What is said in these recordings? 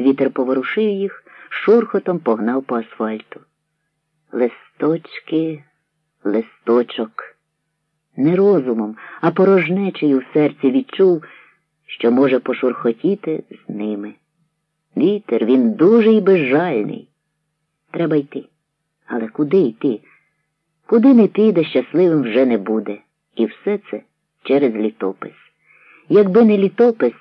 Вітер поворушив їх, шурхотом погнав по асфальту. Листочки, листочок. Не розумом, а порожнечею в серці відчув, що може пошурхотіти з ними. Вітер, він дуже і безжальний. Треба йти. Але куди йти? Куди не піде, щасливим вже не буде. І все це через літопис. Якби не літопис,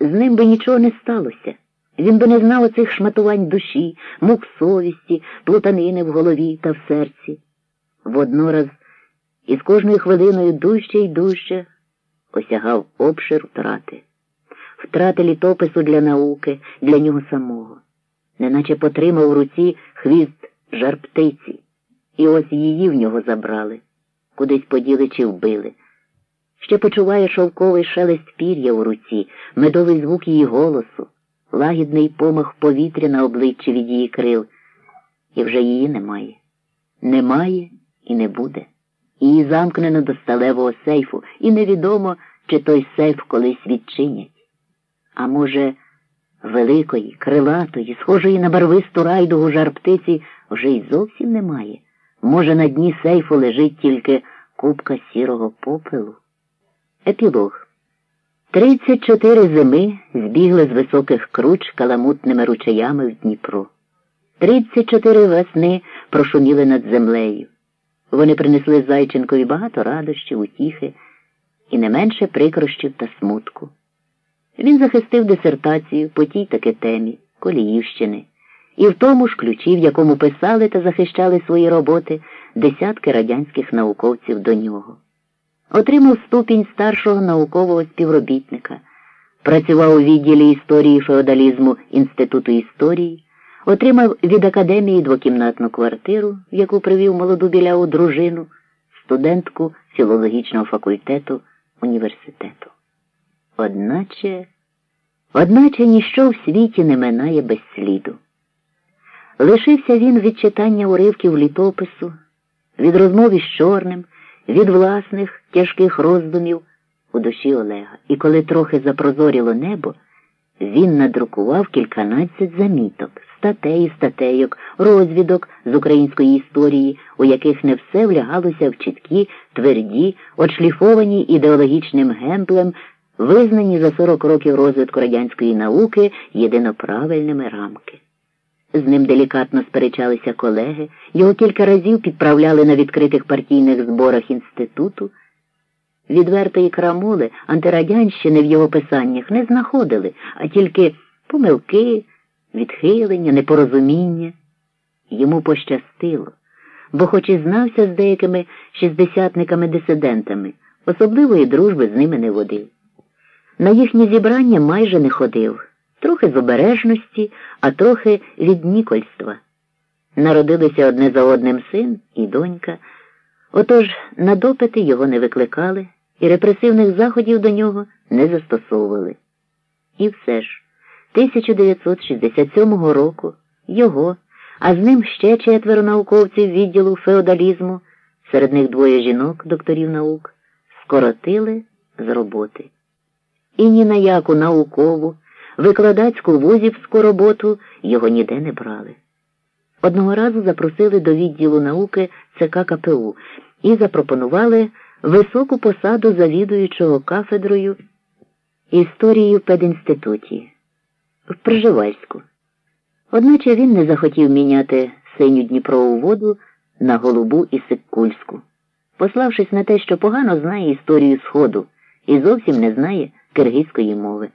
з ним би нічого не сталося. Він би не знав оцих шматувань душі, мук совісті, плутанини в голові та в серці. Воднораз і з кожною хвилиною дужче й дужче осягав обшир втрати, втрати літопису для науки, для нього самого, неначе потримав в руці хвіст жар птиці, і ось її в нього забрали, кудись поділи чи вбили. Ще почуває шовковий шелест пір'я в руці, медовий звук її голосу, лагідний помах повітря на обличчі від її крил. І вже її немає. Немає і не буде. Її замкнено до сталевого сейфу, і невідомо, чи той сейф колись відчинять. А може, великої, крилатої, схожої на барвисту райдугу жар птиці вже й зовсім немає. Може, на дні сейфу лежить тільки купка сірого попелу. Епілог. Тридцять чотири зими збігли з високих круч каламутними ручаями в Дніпро. Тридцять чотири весни прошуміли над землею. Вони принесли Зайченкові багато радощів, утіхи і не менше прикрощів та смутку. Він захистив дисертацію по тій таки темі Коліївщини, і в тому ж ключі, в якому писали та захищали свої роботи десятки радянських науковців до нього. Отримав ступінь старшого наукового співробітника, працював у відділі історії феодалізму Інституту історії, отримав від академії двокімнатну квартиру, в яку привів молоду біляву дружину, студентку філологічного факультету університету. Одначе, одначе ніщо в світі не минає без сліду. Лишився він від читання уривків літопису, від розмов із чорним від власних тяжких роздумів у душі Олега. І коли трохи запрозоріло небо, він надрукував кільканадцять заміток, статей і статейок, розвідок з української історії, у яких не все влягалося в чіткі, тверді, отшліфовані ідеологічним гемплем, визнані за 40 років розвитку радянської науки єдиноправильними рамки. З ним делікатно сперечалися колеги, його кілька разів підправляли на відкритих партійних зборах інституту. Відвертої крамули антирадянщини в його писаннях не знаходили, а тільки помилки, відхилення, непорозуміння. Йому пощастило, бо хоч і знався з деякими шістдесятниками-дисидентами, особливої дружби з ними не водив. На їхні зібрання майже не ходив трохи з обережності, а трохи від нікольства. Народилися одне за одним син і донька. Отож на допити його не викликали і репресивних заходів до нього не застосовували. І все ж, 1967 року його, а з ним ще четверо науковців відділу феодалізму, серед них двоє жінок, докторів наук, скоротили з роботи. І ні на яку наукову викладацьку вузівську роботу його ніде не брали. Одного разу запросили до відділу науки ЦК КПУ і запропонували високу посаду завідуючого кафедрою історії в пединституті в Пржевальську. Одначе він не захотів міняти синю Дніпрову воду на голубу і сиккульську, пославшись на те, що погано знає історію Сходу і зовсім не знає киргизької мови.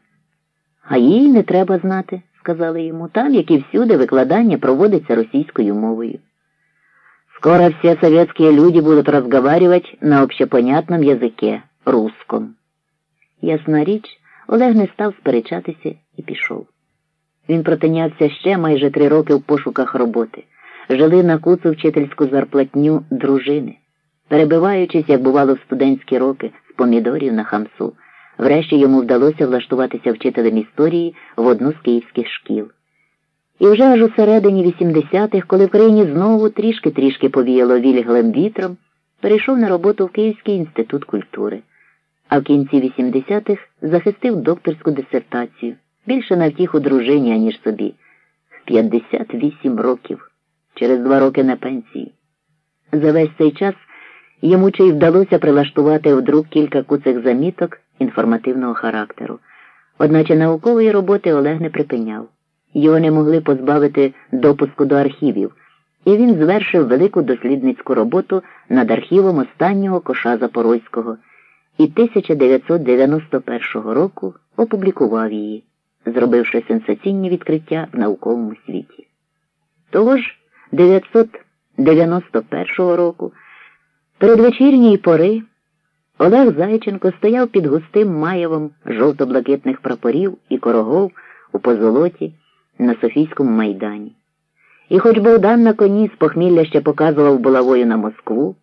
А їй не треба знати, сказали йому, там, як і всюди, викладання проводиться російською мовою. Скоро все советские люди будут разговаривать на общепонятном языке, русском. Ясна річ, Олег не став сперечатися і пішов. Він протинявся ще майже три роки в пошуках роботи, жили на куцу вчительську зарплатню дружини, перебиваючись, як бувало в студентські роки, з помідорів на хамсу. Врешті йому вдалося влаштуватися вчителем історії в одну з київських шкіл. І вже аж у середині 80-х, коли в країні знову трішки-трішки повіяло вільглим вітром, перейшов на роботу в Київський інститут культури, а в кінці 80-х захистив докторську дисертацію. більше на втіху дружині, аніж собі. 58 років, через два роки на пенсії. За весь цей час йому чи й вдалося прилаштувати в друк кілька куцих заміток інформативного характеру. Одначе наукової роботи Олег не припиняв. Його не могли позбавити допуску до архівів, і він звершив велику дослідницьку роботу над архівом останнього коша Запорозького і 1991 року опублікував її, зробивши сенсаційні відкриття в науковому світі. Того ж 991 року, передвечірньої пори, Олег Зайченко стояв під густим маєвом жовто-блакитних прапорів і корогов у позолоті на Софійському майдані. І хоч Богдан на коні з похмілля ще показував булавою на Москву,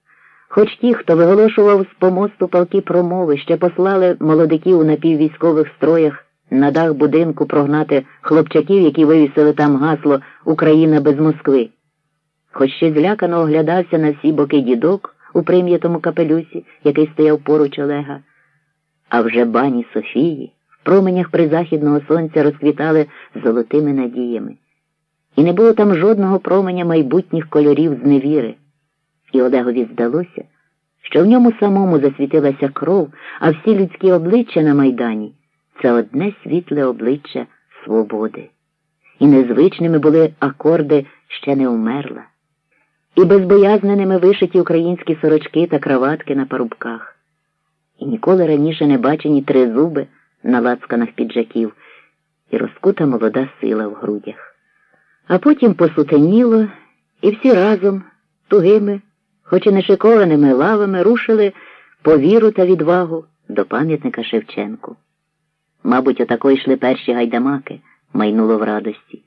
хоч ті, хто виголошував з помосту палки промови, ще послали молодиків у напіввійськових строях на дах будинку прогнати хлопчаків, які вивісили там гасло Україна без Москви. Хоч ще злякано оглядався на всі боки дідок у прим'ятому капелюсі, який стояв поруч Олега, а вже бані Софії в променях призахідного сонця розквітали золотими надіями. І не було там жодного променя майбутніх кольорів з невіри. І Олегові здалося, що в ньому самому засвітилася кров, а всі людські обличчя на майдані це одне світле обличчя свободи. І незвичними були акорди ще не умерла, і безбоязненими вишиті українські сорочки та краватки на парубках, і ніколи раніше не бачені три зуби на лацканах піджаків, і розкута молода сила в грудях. А потім посутеніло, і всі разом, тугими, хоч і не шикованими лавами, рушили по віру та відвагу до пам'ятника Шевченку. Мабуть, отако йшли перші гайдамаки, майнуло в радості.